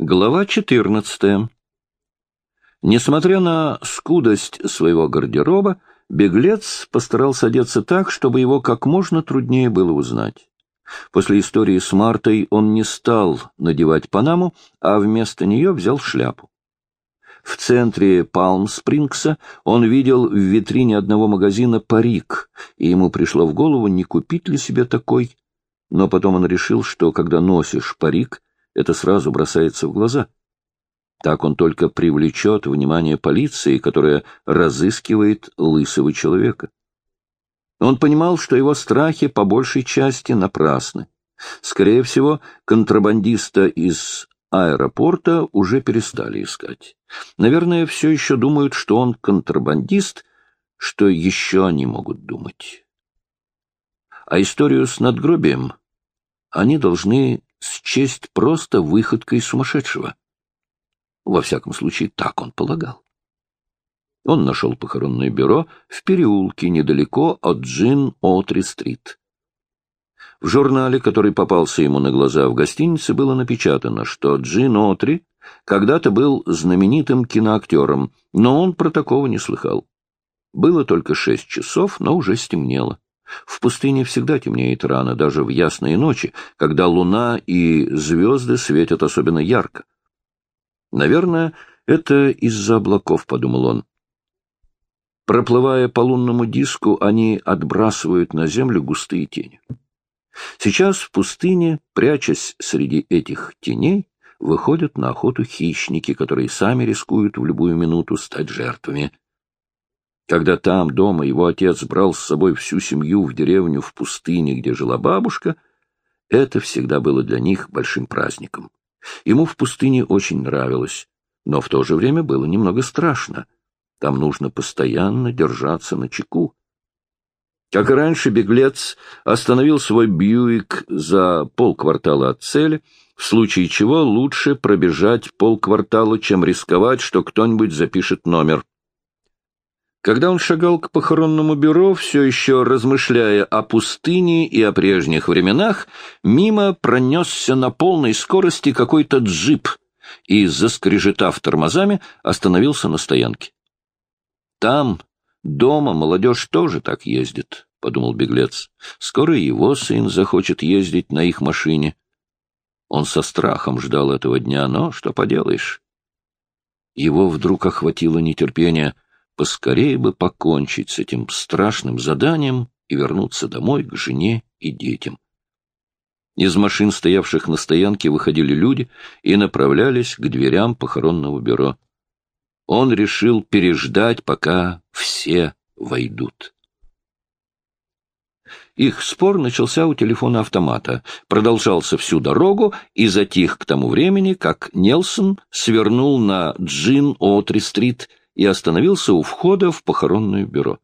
Глава 14. Несмотря на скудость своего гардероба, беглец постарался одеться так, чтобы его как можно труднее было узнать. После истории с Мартой он не стал надевать панаму, а вместо нее взял шляпу. В центре Палм-Спрингса он видел в витрине одного магазина парик, и ему пришло в голову, не купить ли себе такой. Но потом он решил, что когда носишь парик, это сразу бросается в глаза. Так он только привлечет внимание полиции, которая разыскивает лысого человека. Он понимал, что его страхи по большей части напрасны. Скорее всего, контрабандиста из аэропорта уже перестали искать. Наверное, все еще думают, что он контрабандист, что еще они могут думать. А историю с надгробием они должны счесть просто выходкой сумасшедшего. Во всяком случае, так он полагал. Он нашел похоронное бюро в переулке недалеко от Джин-Отри-стрит. В журнале, который попался ему на глаза в гостинице, было напечатано, что Джин Отри когда-то был знаменитым киноактером, но он про такого не слыхал. Было только шесть часов, но уже стемнело. В пустыне всегда темнеет рано, даже в ясные ночи, когда луна и звезды светят особенно ярко. Наверное, это из-за облаков, — подумал он. Проплывая по лунному диску, они отбрасывают на землю густые тени. Сейчас в пустыне, прячась среди этих теней, выходят на охоту хищники, которые сами рискуют в любую минуту стать жертвами. Когда там, дома, его отец брал с собой всю семью в деревню в пустыне, где жила бабушка, это всегда было для них большим праздником. Ему в пустыне очень нравилось, но в то же время было немного страшно. Там нужно постоянно держаться на чеку. Как и раньше, беглец остановил свой Бьюик за полквартала от цели, в случае чего лучше пробежать полквартала, чем рисковать, что кто-нибудь запишет номер. Когда он шагал к похоронному бюро, все еще размышляя о пустыне и о прежних временах, мимо пронесся на полной скорости какой-то джип и, заскрежетав тормозами, остановился на стоянке. Там, дома, молодежь тоже так ездит, — подумал беглец. Скоро его сын захочет ездить на их машине. Он со страхом ждал этого дня, но что поделаешь. Его вдруг охватило нетерпение — поскорее бы покончить с этим страшным заданием и вернуться домой к жене и детям. Из машин, стоявших на стоянке, выходили люди и направлялись к дверям похоронного бюро. Он решил переждать, пока все войдут. Их спор начался у телефона автомата, продолжался всю дорогу и затих к тому времени, как Нелсон свернул на Джин-Отри-стрит и остановился у входа в похоронное бюро.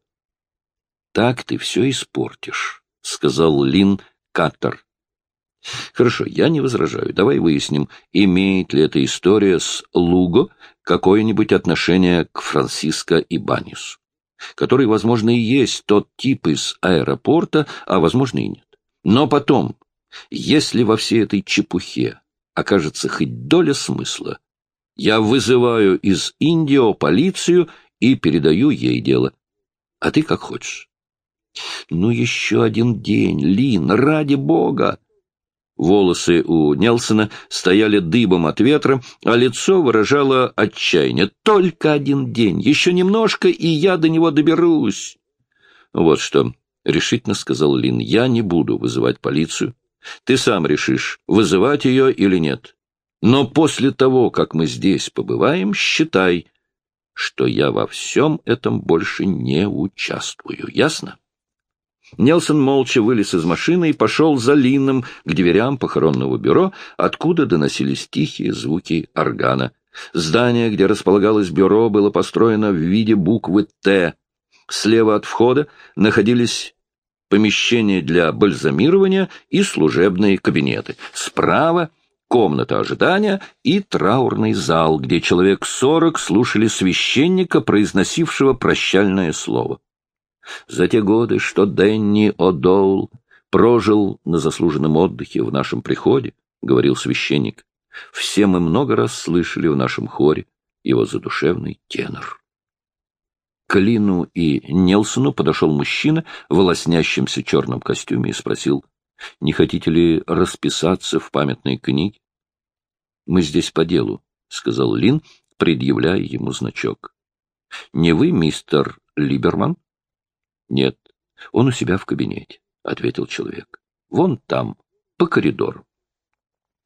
— Так ты все испортишь, — сказал Лин Каттер. — Хорошо, я не возражаю. Давай выясним, имеет ли эта история с Луго какое-нибудь отношение к Франциско и Банису, который, возможно, и есть тот тип из аэропорта, а, возможно, и нет. Но потом, если во всей этой чепухе окажется хоть доля смысла, я вызываю из Индио полицию и передаю ей дело. А ты как хочешь. Ну, еще один день, Лин, ради бога! Волосы у Нелсона стояли дыбом от ветра, а лицо выражало отчаяние. Только один день, еще немножко, и я до него доберусь. Вот что, — решительно сказал Лин, — я не буду вызывать полицию. Ты сам решишь, вызывать ее или нет. Но после того, как мы здесь побываем, считай, что я во всем этом больше не участвую. Ясно? Нелсон молча вылез из машины и пошел за Лином к дверям похоронного бюро, откуда доносились тихие звуки органа. Здание, где располагалось бюро, было построено в виде буквы «Т». Слева от входа находились помещения для бальзамирования и служебные кабинеты. Справа — комната ожидания и траурный зал, где человек сорок слушали священника, произносившего прощальное слово. За те годы, что Дэнни О'Доул прожил на заслуженном отдыхе в нашем приходе, — говорил священник, Все мы много раз слышали в нашем хоре его задушевный тенор. К Лину и Нелсону подошел мужчина в лоснящемся черном костюме и спросил, не хотите ли расписаться в памятной книге? — Мы здесь по делу, — сказал Лин, предъявляя ему значок. — Не вы, мистер Либерман? — Нет, он у себя в кабинете, — ответил человек. — Вон там, по коридору.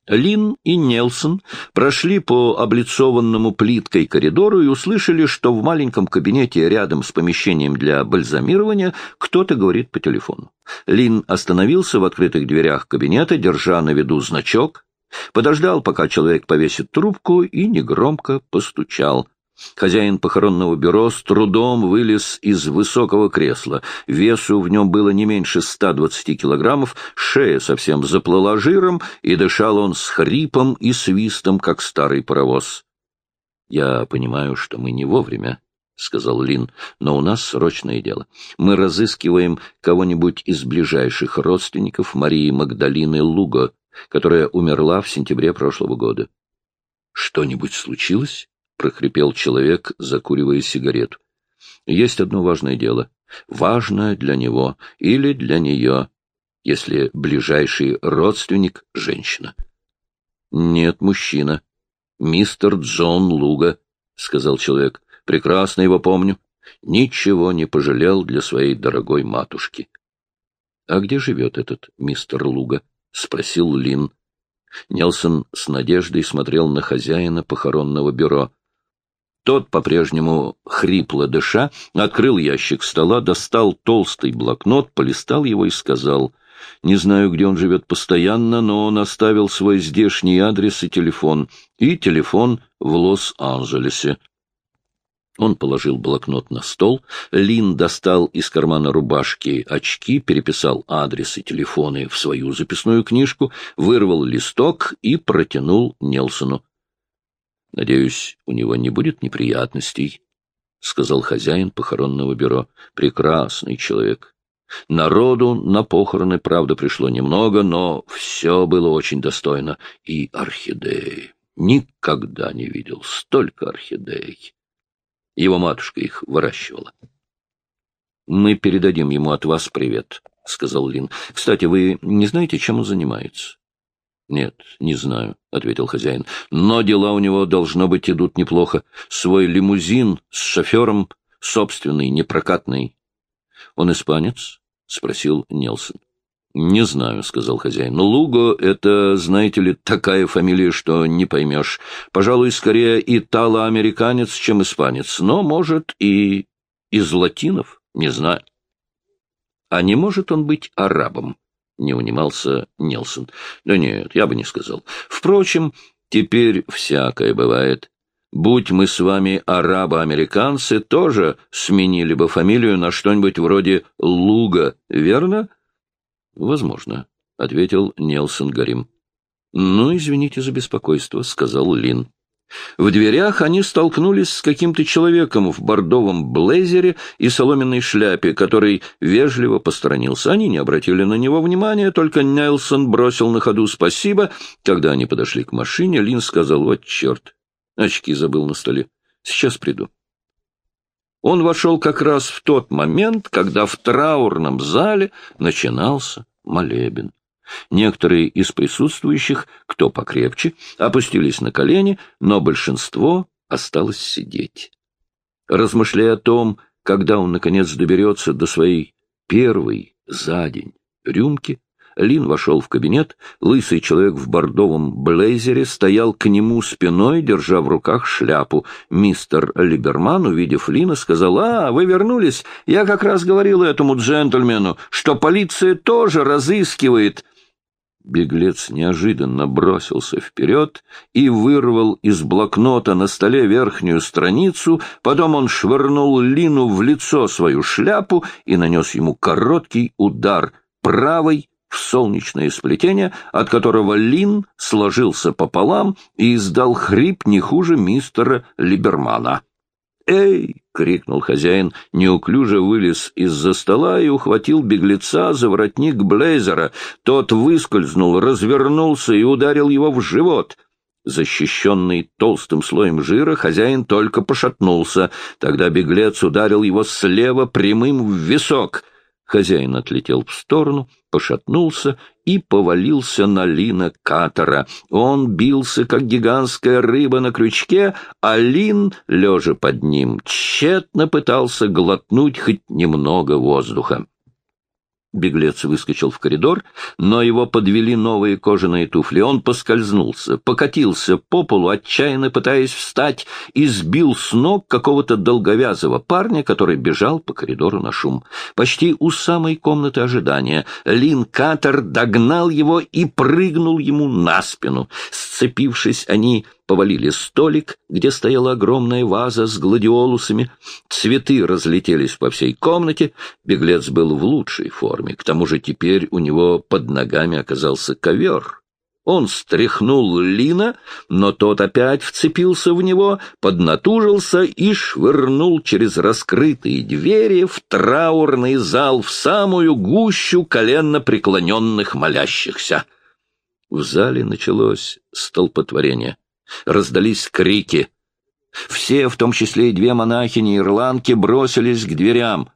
Лин и Нелсон прошли по облицованному плиткой коридору и услышали, что в маленьком кабинете рядом с помещением для бальзамирования кто-то говорит по телефону. Лин остановился в открытых дверях кабинета, держа на виду значок, подождал, пока человек повесит трубку, и негромко постучал. Хозяин похоронного бюро с трудом вылез из высокого кресла. Весу в нем было не меньше 120 килограммов, шея совсем заплыла жиром, и дышал он с хрипом и свистом, как старый паровоз. — Я понимаю, что мы не вовремя, — сказал Лин, — но у нас срочное дело. Мы разыскиваем кого-нибудь из ближайших родственников Марии Магдалины Луго, которая умерла в сентябре прошлого года. — Что-нибудь случилось? — прохрипел человек, закуривая сигарету. — Есть одно важное дело. Важное для него или для нее, если ближайший родственник — женщина. — Нет, мужчина. — Мистер Джон Луга, — сказал человек. — Прекрасно его помню. Ничего не пожалел для своей дорогой матушки. — А где живет этот мистер Луга? — спросил Лин. Нелсон с надеждой смотрел на хозяина похоронного бюро. Тот, по-прежнему хрипло дыша, открыл ящик стола, достал толстый блокнот, полистал его и сказал, «Не знаю, где он живет постоянно, но он оставил свой здешний адрес и телефон, и телефон в Лос-Анджелесе». Он положил блокнот на стол, Лин достал из кармана рубашки очки, переписал адрес и телефоны в свою записную книжку, вырвал листок и протянул Нелсону. — Надеюсь, у него не будет неприятностей, — сказал хозяин похоронного бюро. — Прекрасный человек. Народу на похороны, правда, пришло немного, но все было очень достойно. И орхидеи. Никогда не видел столько орхидей. Его матушка их выращивала. — Мы передадим ему от вас привет, — сказал Лин. — Кстати, вы не знаете, чем он занимается? — Нет, не знаю, — ответил хозяин. — Но дела у него, должно быть, идут неплохо. Свой лимузин с шофером, собственный, непрокатный. — Он испанец? — спросил Нелсон. — Не знаю, — сказал хозяин. — Луго — это, знаете ли, такая фамилия, что не поймешь. Пожалуй, скорее итало-американец, чем испанец. Но, может, и из латинов, не знаю. — А не может он быть арабом? — не унимался Нилсон. — Да нет, я бы не сказал. Впрочем, теперь всякое бывает. Будь мы с вами арабо-американцы, тоже сменили бы фамилию на что-нибудь вроде Луга, верно? — Возможно, — ответил Нелсон Гарим. — Ну, извините за беспокойство, — сказал Лин. В дверях они столкнулись с каким-то человеком в бордовом блейзере и соломенной шляпе, который вежливо посторонился. Они не обратили на него внимания, только Нельсон бросил на ходу «спасибо». Когда они подошли к машине, Лин сказал «Вот черт, очки забыл на столе. Сейчас приду». Он вошел как раз в тот момент, когда в траурном зале начинался молебен. Некоторые из присутствующих, кто покрепче, опустились на колени, но большинство осталось сидеть. Размышляя о том, когда он, наконец, доберется до своей первой за день рюмки, Лин вошел в кабинет, лысый человек в бордовом блейзере стоял к нему спиной, держа в руках шляпу. Мистер Либерман, увидев Лина, сказал, «А, вы вернулись? Я как раз говорил этому джентльмену, что полиция тоже разыскивает...» Беглец неожиданно бросился вперед и вырвал из блокнота на столе верхнюю страницу, потом он швырнул Лину в лицо свою шляпу и нанес ему короткий удар правой в солнечное сплетение, от которого Лин сложился пополам и издал хрип не хуже мистера Либермана. «Эй!» — крикнул хозяин, неуклюже вылез из-за стола и ухватил беглеца за воротник блейзера. Тот выскользнул, развернулся и ударил его в живот. Защищенный толстым слоем жира, хозяин только пошатнулся. Тогда беглец ударил его слева прямым в висок. Хозяин отлетел в сторону, пошатнулся и повалился на Лина Катера. Он бился, как гигантская рыба на крючке, а Лин, лежа под ним, тщетно пытался глотнуть хоть немного воздуха. Беглец выскочил в коридор, но его подвели новые кожаные туфли. Он поскользнулся, покатился по полу, отчаянно пытаясь встать, и сбил с ног какого-то долговязого парня, который бежал по коридору на шум. Почти у самой комнаты ожидания Лин Катер догнал его и прыгнул ему на спину. Сцепившись, они повалили столик, где стояла огромная ваза с гладиолусами. Цветы разлетелись по всей комнате. Беглец был в лучшей форме. К тому же теперь у него под ногами оказался ковер. Он стряхнул Лина, но тот опять вцепился в него, поднатужился и швырнул через раскрытые двери в траурный зал в самую гущу коленно преклоненных молящихся. В зале началось столпотворение. Раздались крики. Все, в том числе и две монахини-ирландки, бросились к дверям.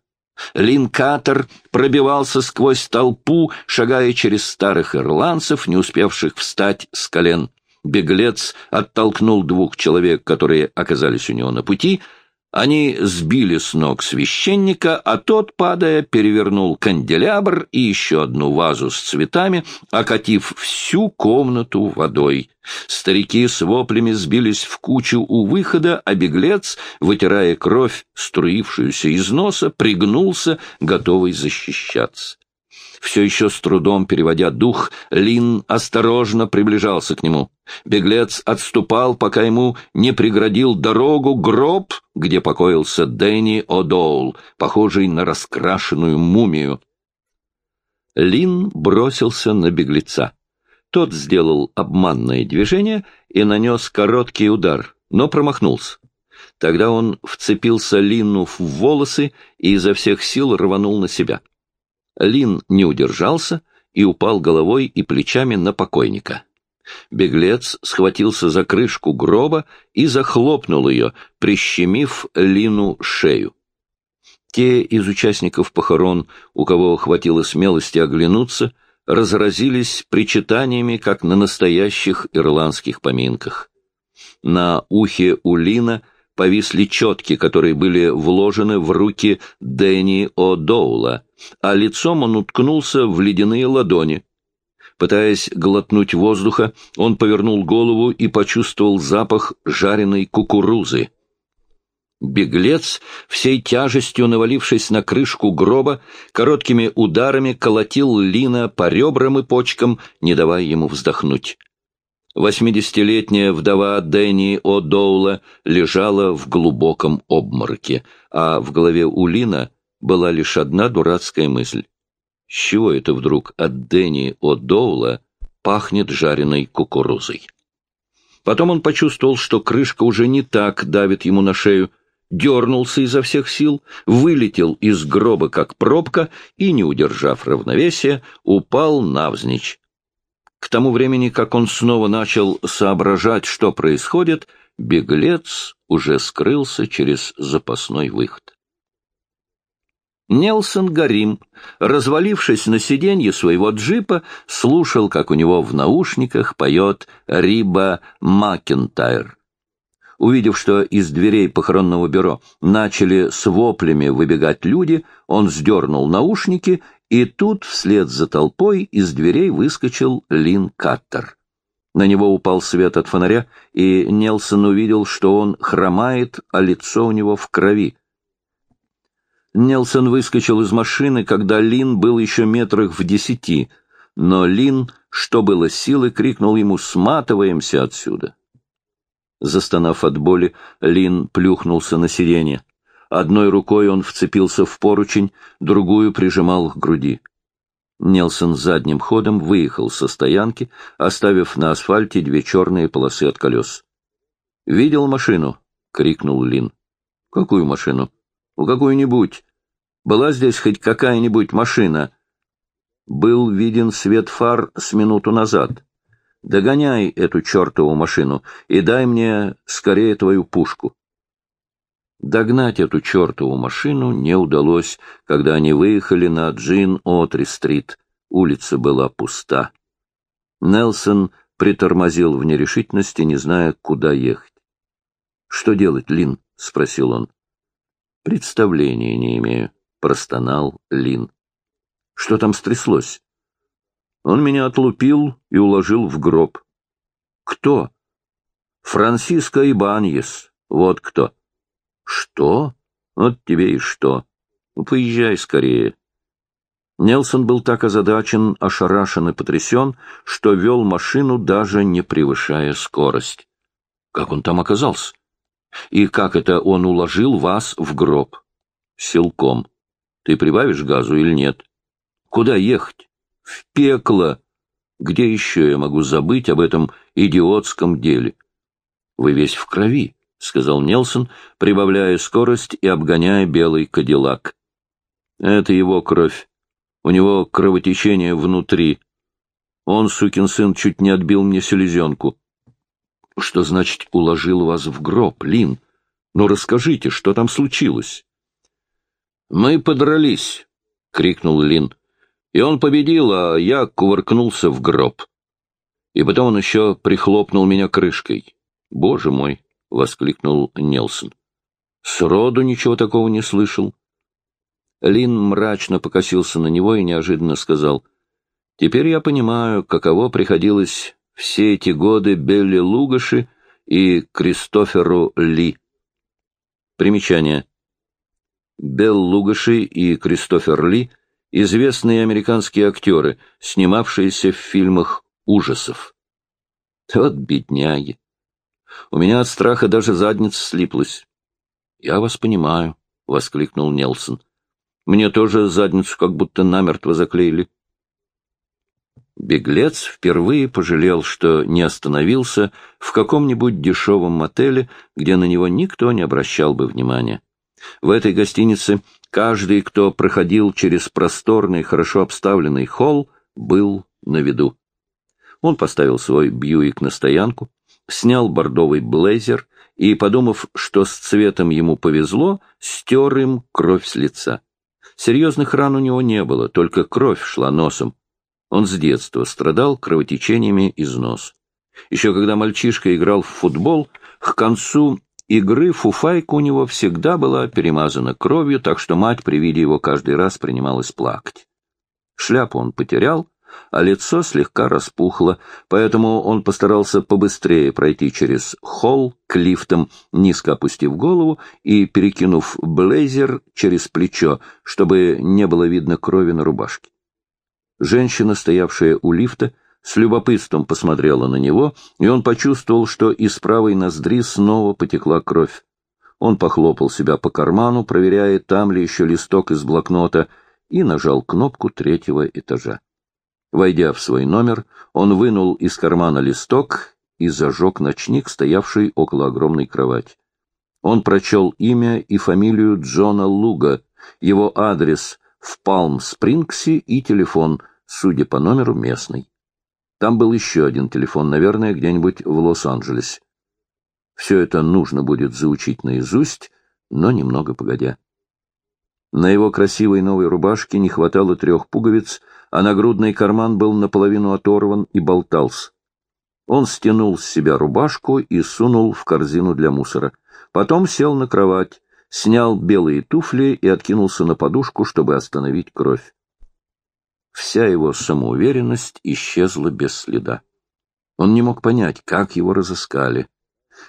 Линкатор пробивался сквозь толпу, шагая через старых ирландцев, не успевших встать с колен. Беглец оттолкнул двух человек, которые оказались у него на пути — они сбили с ног священника, а тот, падая, перевернул канделябр и еще одну вазу с цветами, окатив всю комнату водой. Старики с воплями сбились в кучу у выхода, а беглец, вытирая кровь, струившуюся из носа, пригнулся, готовый защищаться. Все еще с трудом переводя дух, Лин осторожно приближался к нему. Беглец отступал, пока ему не преградил дорогу гроб, где покоился Дэнни О'Доул, похожий на раскрашенную мумию. Лин бросился на беглеца. Тот сделал обманное движение и нанес короткий удар, но промахнулся. Тогда он вцепился Лину в волосы и изо всех сил рванул на себя. Лин не удержался и упал головой и плечами на покойника. Беглец схватился за крышку гроба и захлопнул ее, прищемив Лину шею. Те из участников похорон, у кого хватило смелости оглянуться, разразились причитаниями, как на настоящих ирландских поминках. На ухе у Лина повисли четки, которые были вложены в руки Дэнни О'Доула, а лицом он уткнулся в ледяные ладони. Пытаясь глотнуть воздуха, он повернул голову и почувствовал запах жареной кукурузы. Беглец, всей тяжестью навалившись на крышку гроба, короткими ударами колотил Лина по ребрам и почкам, не давая ему вздохнуть. Восьмидесятилетняя вдова Дэнни О'Доула лежала в глубоком обмороке, а в голове у Лина была лишь одна дурацкая мысль. С чего это вдруг от Дэнни О'Доула пахнет жареной кукурузой? Потом он почувствовал, что крышка уже не так давит ему на шею, дернулся изо всех сил, вылетел из гроба, как пробка, и, не удержав равновесия, упал навзничь. К тому времени, как он снова начал соображать, что происходит, беглец уже скрылся через запасной выход. Нелсон Гарим, развалившись на сиденье своего джипа, слушал, как у него в наушниках поет Риба Макентайр. Увидев, что из дверей похоронного бюро начали с воплями выбегать люди, он сдернул наушники и тут вслед за толпой из дверей выскочил Лин Каттер. На него упал свет от фонаря, и Нелсон увидел, что он хромает, а лицо у него в крови. Нелсон выскочил из машины, когда Лин был еще метрах в десяти, но Лин, что было силы, крикнул ему «Сматываемся отсюда!». Застонав от боли, Лин плюхнулся на сиденье. Одной рукой он вцепился в поручень, другую прижимал к груди. Нелсон задним ходом выехал со стоянки, оставив на асфальте две черные полосы от колес. «Видел машину?» — крикнул Лин. «Какую машину?» «Ну, какую-нибудь. Была здесь хоть какая-нибудь машина?» Был виден свет фар с минуту назад. Догоняй эту чертову машину и дай мне скорее твою пушку. Догнать эту чертову машину не удалось, когда они выехали на Джин-Отри-стрит. Улица была пуста. Нелсон притормозил в нерешительности, не зная, куда ехать. — Что делать, Лин? — спросил он. — Представления не имею, — простонал Лин. — Что там стряслось? Он меня отлупил и уложил в гроб. — Кто? — Франциско Ибаньес. Вот кто. — Что? Вот тебе и что. Ну, поезжай скорее. Нелсон был так озадачен, ошарашен и потрясен, что вел машину, даже не превышая скорость. Как он там оказался? И как это он уложил вас в гроб? Силком. Ты прибавишь газу или нет? Куда ехать? В пекло! Где еще я могу забыть об этом идиотском деле? Вы весь в крови, — сказал Нелсон, прибавляя скорость и обгоняя белый кадиллак. Это его кровь. У него кровотечение внутри. Он, сукин сын, чуть не отбил мне селезенку. Что значит уложил вас в гроб, Лин? Ну, расскажите, что там случилось? Мы подрались, — крикнул Лин. И он победил, а я кувыркнулся в гроб. И потом он еще прихлопнул меня крышкой. Боже мой! — воскликнул Нелсон. Сроду ничего такого не слышал. Лин мрачно покосился на него и неожиданно сказал, «Теперь я понимаю, каково приходилось все эти годы Белли Лугаши и Кристоферу Ли». Примечание. Белл Лугаши и Кристофер Ли — известные американские актеры, снимавшиеся в фильмах ужасов. Вот бедняги! У меня от страха даже задница слиплась. — Я вас понимаю, — воскликнул Нелсон. Мне тоже задницу как будто намертво заклеили. Беглец впервые пожалел, что не остановился в каком-нибудь дешевом мотеле, где на него никто не обращал бы внимания. В этой гостинице каждый, кто проходил через просторный, хорошо обставленный холл, был на виду. Он поставил свой Бьюик на стоянку, снял бордовый блейзер и, подумав, что с цветом ему повезло, стер им кровь с лица. Серьезных ран у него не было, только кровь шла носом. Он с детства страдал кровотечениями из нос. Еще когда мальчишка играл в футбол, к концу игры фуфайка у него всегда была перемазана кровью, так что мать при виде его каждый раз принималась плакать. Шляпу он потерял, а лицо слегка распухло, поэтому он постарался побыстрее пройти через холл к лифтам, низко опустив голову и перекинув блейзер через плечо, чтобы не было видно крови на рубашке. Женщина, стоявшая у лифта, с любопытством посмотрела на него, и он почувствовал, что из правой ноздри снова потекла кровь. Он похлопал себя по карману, проверяя, там ли еще листок из блокнота, и нажал кнопку третьего этажа. Войдя в свой номер, он вынул из кармана листок и зажег ночник, стоявший около огромной кровати. Он прочел имя и фамилию Джона Луга, его адрес в Палм-Спрингсе и телефон, судя по номеру, местный. Там был еще один телефон, наверное, где-нибудь в Лос-Анджелесе. Все это нужно будет заучить наизусть, но немного погодя. На его красивой новой рубашке не хватало трех пуговиц, а нагрудный карман был наполовину оторван и болтался. Он стянул с себя рубашку и сунул в корзину для мусора. Потом сел на кровать, снял белые туфли и откинулся на подушку, чтобы остановить кровь. Вся его самоуверенность исчезла без следа. Он не мог понять, как его разыскали.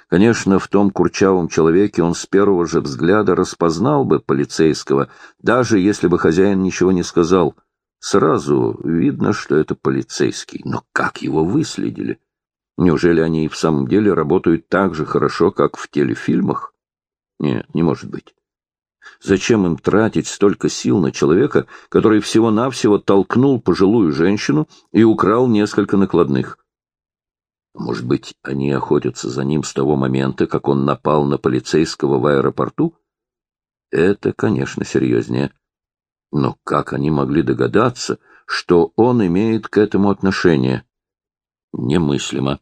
Конечно, в том курчавом человеке он с первого же взгляда распознал бы полицейского, даже если бы хозяин ничего не сказал. Сразу видно, что это полицейский. Но как его выследили? Неужели они и в самом деле работают так же хорошо, как в телефильмах? Нет, не может быть. Зачем им тратить столько сил на человека, который всего-навсего толкнул пожилую женщину и украл несколько накладных? Может быть, они охотятся за ним с того момента, как он напал на полицейского в аэропорту? Это, конечно, серьезнее. Но как они могли догадаться, что он имеет к этому отношение? Немыслимо.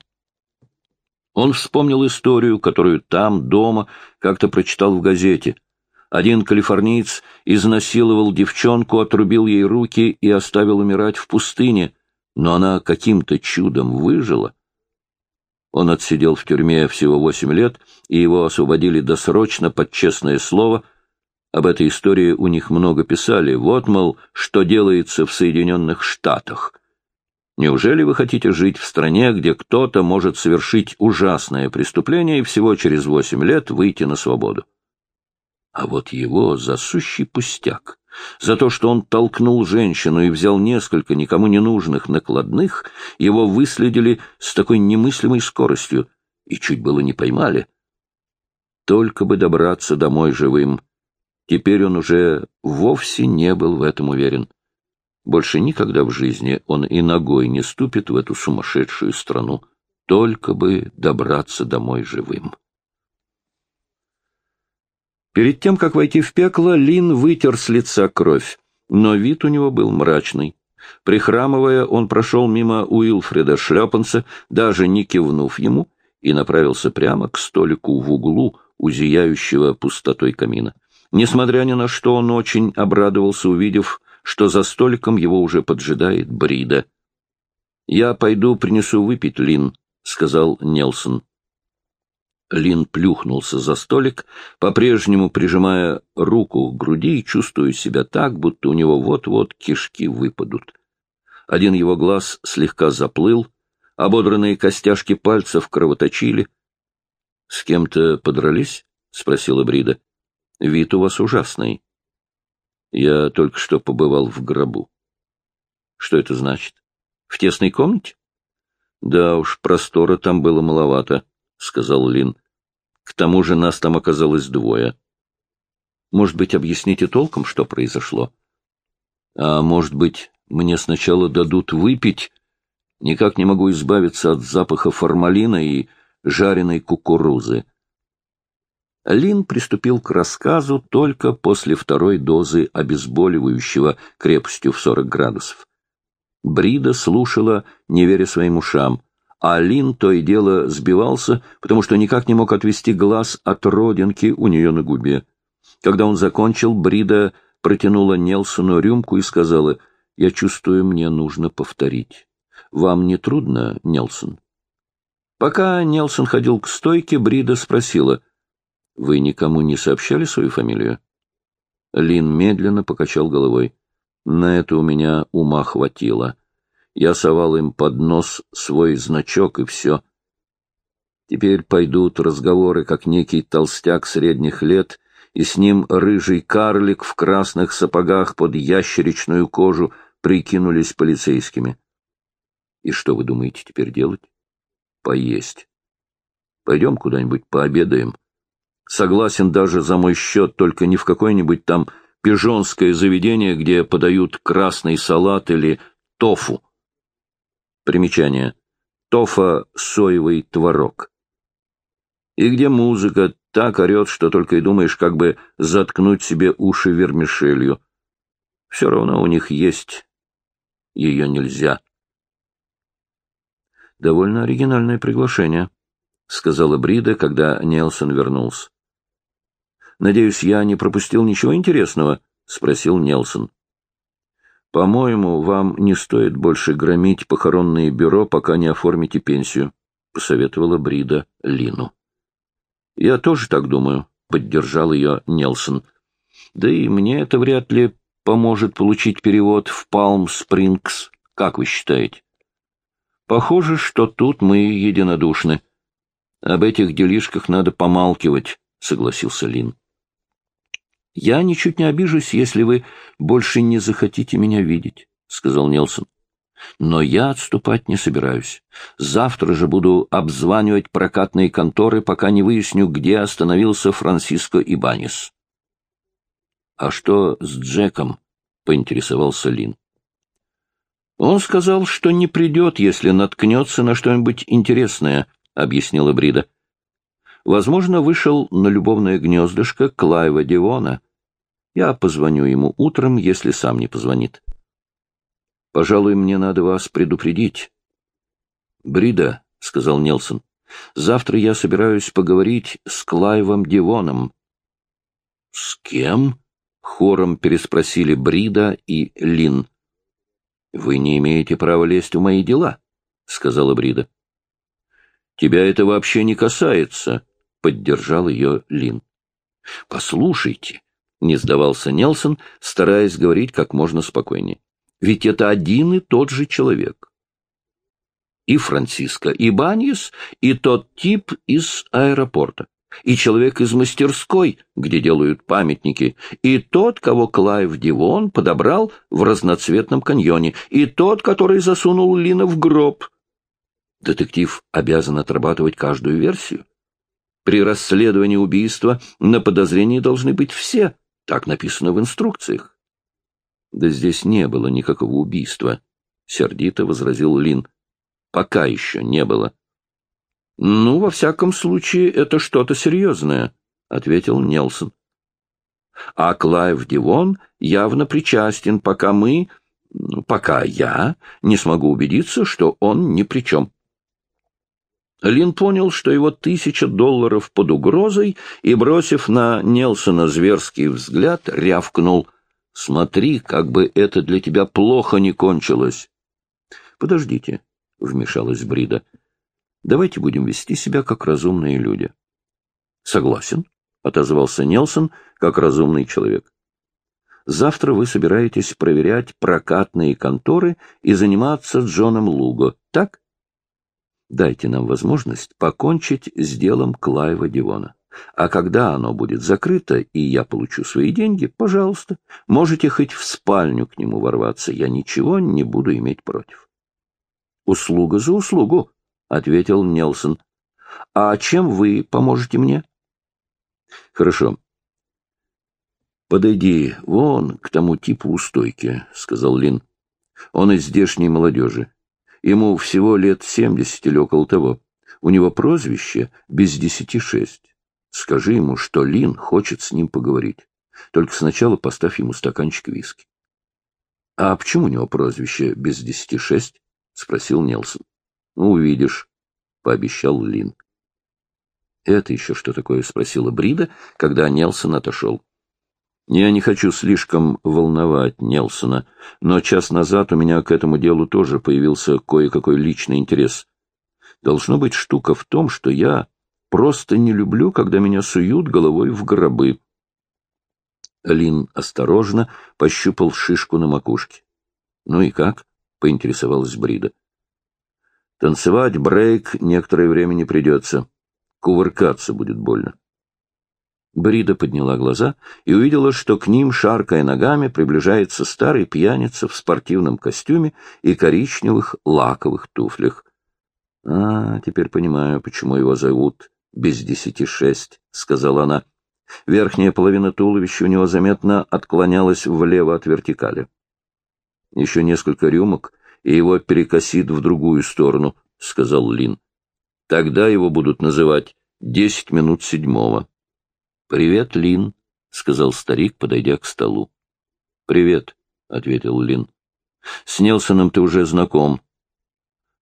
Он вспомнил историю, которую там, дома, как-то прочитал в газете. Один калифорниец изнасиловал девчонку, отрубил ей руки и оставил умирать в пустыне, но она каким-то чудом выжила. Он отсидел в тюрьме всего восемь лет, и его освободили досрочно под честное слово. Об этой истории у них много писали. Вот, мол, что делается в Соединенных Штатах. Неужели вы хотите жить в стране, где кто-то может совершить ужасное преступление и всего через восемь лет выйти на свободу? А вот его засущий пустяк, за то, что он толкнул женщину и взял несколько никому не нужных накладных, его выследили с такой немыслимой скоростью и чуть было не поймали. Только бы добраться домой живым. Теперь он уже вовсе не был в этом уверен. Больше никогда в жизни он и ногой не ступит в эту сумасшедшую страну, только бы добраться домой живым. Перед тем, как войти в пекло, Лин вытер с лица кровь, но вид у него был мрачный. Прихрамывая, он прошел мимо Уилфреда Шлепанца, даже не кивнув ему, и направился прямо к столику в углу у зияющего пустотой камина. Несмотря ни на что, он очень обрадовался, увидев что за столиком его уже поджидает Брида. «Я пойду принесу выпить, Лин», — сказал Нелсон. Лин плюхнулся за столик, по-прежнему прижимая руку к груди и чувствуя себя так, будто у него вот-вот кишки выпадут. Один его глаз слегка заплыл, ободранные костяшки пальцев кровоточили. — С кем-то подрались? — спросила Брида. — Вид у вас ужасный. Я только что побывал в гробу. Что это значит? В тесной комнате? Да уж, простора там было маловато, сказал Лин. К тому же нас там оказалось двое. Может быть, объясните толком, что произошло? А может быть, мне сначала дадут выпить? Никак не могу избавиться от запаха формалина и жареной кукурузы. Лин приступил к рассказу только после второй дозы обезболивающего крепостью в 40 градусов. Брида слушала, не веря своим ушам, а Лин то и дело сбивался, потому что никак не мог отвести глаз от родинки у нее на губе. Когда он закончил, Брида протянула Нелсону рюмку и сказала, «Я чувствую, мне нужно повторить. Вам не трудно, Нелсон?» Пока Нелсон ходил к стойке, Брида спросила, вы никому не сообщали свою фамилию? Лин медленно покачал головой. На это у меня ума хватило. Я совал им под нос свой значок, и все. Теперь пойдут разговоры, как некий толстяк средних лет, и с ним рыжий карлик в красных сапогах под ящеричную кожу прикинулись полицейскими. И что вы думаете теперь делать? Поесть. Пойдем куда-нибудь пообедаем. Согласен даже за мой счет, только не в какое-нибудь там пижонское заведение, где подают красный салат или тофу. Примечание. Тофа — соевый творог. И где музыка так орет, что только и думаешь, как бы заткнуть себе уши вермишелью. Все равно у них есть. Ее нельзя. Довольно оригинальное приглашение, — сказала Брида, когда Нелсон вернулся. Надеюсь, я не пропустил ничего интересного? — спросил Нелсон. — По-моему, вам не стоит больше громить похоронное бюро, пока не оформите пенсию, — посоветовала Брида Лину. — Я тоже так думаю, — поддержал ее Нелсон. — Да и мне это вряд ли поможет получить перевод в Палм-Спрингс. Как вы считаете? — Похоже, что тут мы единодушны. Об этих делишках надо помалкивать, — согласился Лин. — Я ничуть не обижусь, если вы больше не захотите меня видеть, — сказал Нелсон. — Но я отступать не собираюсь. Завтра же буду обзванивать прокатные конторы, пока не выясню, где остановился Франциско Ибанис. — А что с Джеком? — поинтересовался Лин. — Он сказал, что не придет, если наткнется на что-нибудь интересное, — объяснила Брида. — Возможно, вышел на любовное гнездышко Клайва Дивона. Я позвоню ему утром, если сам не позвонит. Пожалуй, мне надо вас предупредить. Брида, — сказал Нелсон, — завтра я собираюсь поговорить с Клайвом Дивоном. — С кем? — хором переспросили Брида и Лин. — Вы не имеете права лезть в мои дела, — сказала Брида. — Тебя это вообще не касается, — поддержал ее Лин. — Послушайте, — не сдавался Нелсон, стараясь говорить как можно спокойнее. — Ведь это один и тот же человек. И Франциско, и Баньес, и тот тип из аэропорта, и человек из мастерской, где делают памятники, и тот, кого Клайв Дивон подобрал в разноцветном каньоне, и тот, который засунул Лина в гроб. Детектив обязан отрабатывать каждую версию. При расследовании убийства на подозрении должны быть все, так написано в инструкциях. Да здесь не было никакого убийства, сердито возразил Лин. Пока еще не было. Ну, во всяком случае, это что-то серьезное, ответил Нелсон. А Клайв Дивон явно причастен, пока мы, пока я не смогу убедиться, что он ни при чем. Лин понял, что его тысяча долларов под угрозой, и, бросив на Нелсона зверский взгляд, рявкнул «Смотри, как бы это для тебя плохо не кончилось!» «Подождите», — вмешалась Брида, — «давайте будем вести себя как разумные люди». «Согласен», — отозвался Нелсон, как разумный человек. «Завтра вы собираетесь проверять прокатные конторы и заниматься Джоном Луго, так?» Дайте нам возможность покончить с делом Клайва Дивона. А когда оно будет закрыто, и я получу свои деньги, пожалуйста, можете хоть в спальню к нему ворваться, я ничего не буду иметь против. Услуга за услугу, — ответил Нелсон. — А чем вы поможете мне? — Хорошо. — Подойди вон к тому типу у стойки, — сказал Лин. — Он из здешней молодежи. Ему всего лет семьдесят или около того. У него прозвище без десяти шесть. Скажи ему, что Лин хочет с ним поговорить. Только сначала поставь ему стаканчик виски. — А почему у него прозвище без десяти шесть? — спросил Нелсон. — Ну, увидишь, — пообещал Лин. — Это еще что такое? — спросила Брида, когда Нелсон отошел. Я не хочу слишком волновать Нелсона, но час назад у меня к этому делу тоже появился кое-какой личный интерес. Должно быть штука в том, что я просто не люблю, когда меня суют головой в гробы. Лин осторожно пощупал шишку на макушке. — Ну и как? — поинтересовалась Брида. — Танцевать брейк некоторое время не придется. Кувыркаться будет больно. Брида подняла глаза и увидела, что к ним, шаркая ногами, приближается старый пьяница в спортивном костюме и коричневых лаковых туфлях. — А, теперь понимаю, почему его зовут без десяти шесть, — сказала она. Верхняя половина туловища у него заметно отклонялась влево от вертикали. — Еще несколько рюмок, и его перекосит в другую сторону, — сказал Лин. — Тогда его будут называть «десять минут седьмого». «Привет, Лин», — сказал старик, подойдя к столу. «Привет», — ответил Лин. «С Нелсоном ты уже знаком.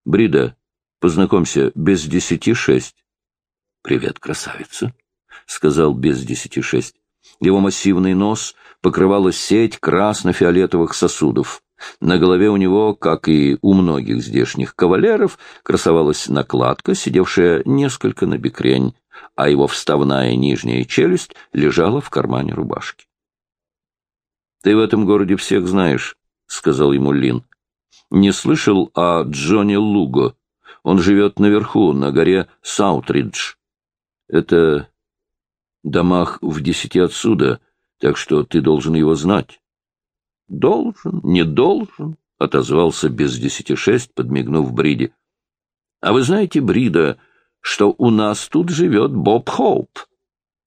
Брида, познакомься, без десяти шесть». «Привет, красавица», — сказал без десяти шесть. Его массивный нос покрывала сеть красно-фиолетовых сосудов. На голове у него, как и у многих здешних кавалеров, красовалась накладка, сидевшая несколько на бекрень а его вставная нижняя челюсть лежала в кармане рубашки. — Ты в этом городе всех знаешь, — сказал ему Лин. — Не слышал о Джонни Луго? Он живет наверху, на горе Саутридж. Это домах в десяти отсюда, так что ты должен его знать. — Должен, не должен, — отозвался без десяти шесть, подмигнув Бриде. — А вы знаете, Брида, что у нас тут живет Боб Хоуп.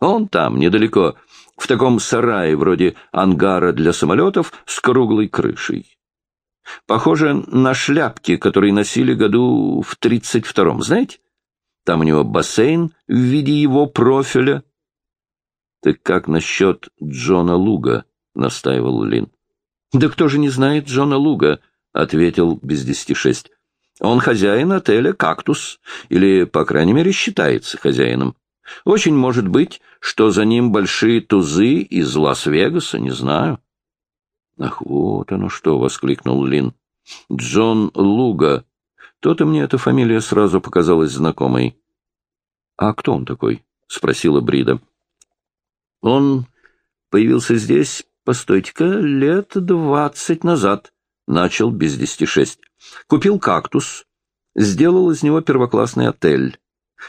Он там, недалеко, в таком сарае вроде ангара для самолетов с круглой крышей. Похоже на шляпки, которые носили году в тридцать втором, знаете? Там у него бассейн в виде его профиля. — Так как насчет Джона Луга? — настаивал Лин. — Да кто же не знает Джона Луга? — ответил без десяти шесть. Он хозяин отеля «Кактус», или, по крайней мере, считается хозяином. Очень может быть, что за ним большие тузы из Лас-Вегаса, не знаю. — Ах, вот оно что! — воскликнул Лин. — Джон Луга. То-то мне эта фамилия сразу показалась знакомой. — А кто он такой? — спросила Брида. — Он появился здесь, постойте-ка, лет двадцать назад, — начал без десяти шесть. Купил кактус, сделал из него первоклассный отель.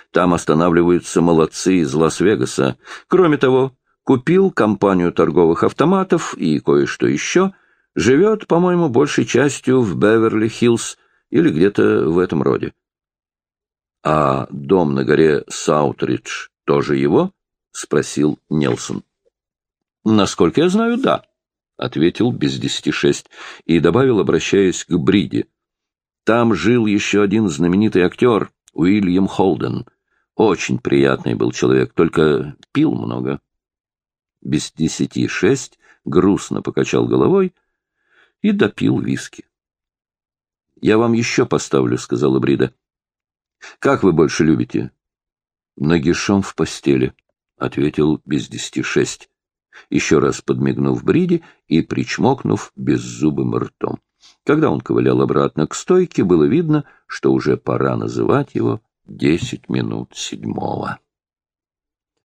Там останавливаются молодцы из Лас-Вегаса. Кроме того, купил компанию торговых автоматов и кое-что еще. Живет, по-моему, большей частью в Беверли-Хиллз или где-то в этом роде. — А дом на горе Саутридж тоже его? — спросил Нелсон. — Насколько я знаю, да, — ответил без десяти шесть и добавил, обращаясь к Бриде. — Там жил еще один знаменитый актер, Уильям Холден. Очень приятный был человек, только пил много. Без десяти шесть грустно покачал головой и допил виски. — Я вам еще поставлю, — сказала Брида. — Как вы больше любите? — Нагишом в постели, — ответил без десяти шесть, еще раз подмигнув Бриде и причмокнув беззубым ртом. Когда он ковылял обратно к стойке, было видно, что уже пора называть его десять минут седьмого.